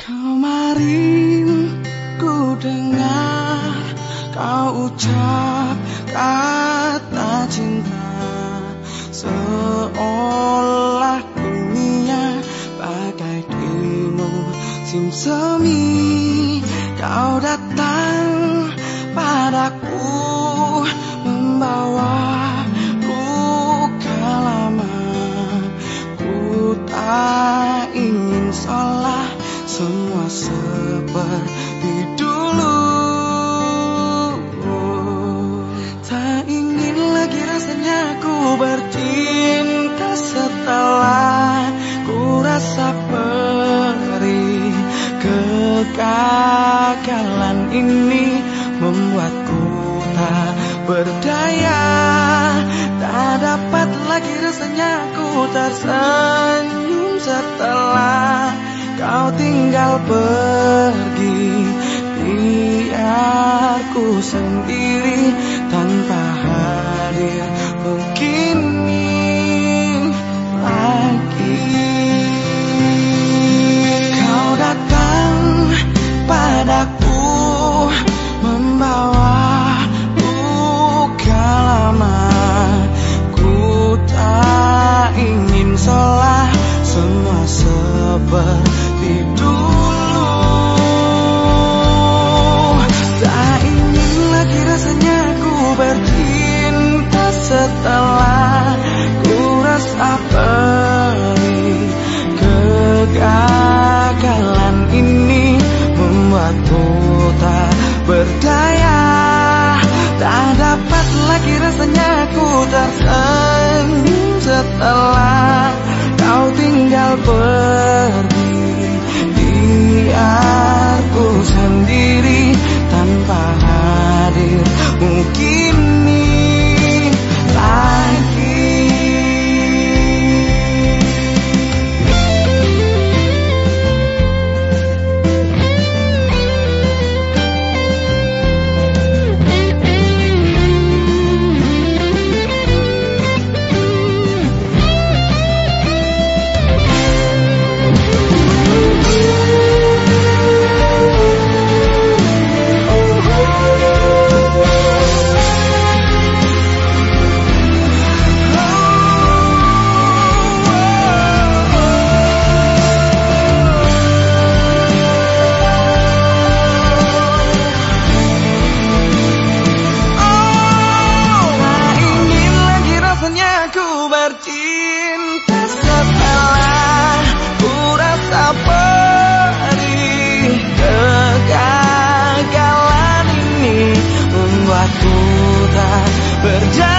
Kemarin ku dengar kau ucap kata cinta. Seolah dunia bagai di musim semi Kau datang padaku berdaya. Tak dapat lagi rasanya ku tersenyum setelah Kau tinggal pergi. Biar ku sendiri tanpa hadir begini lagi. Kau datang padaku tersenyum setelah kau tinggal pergi tak berjaya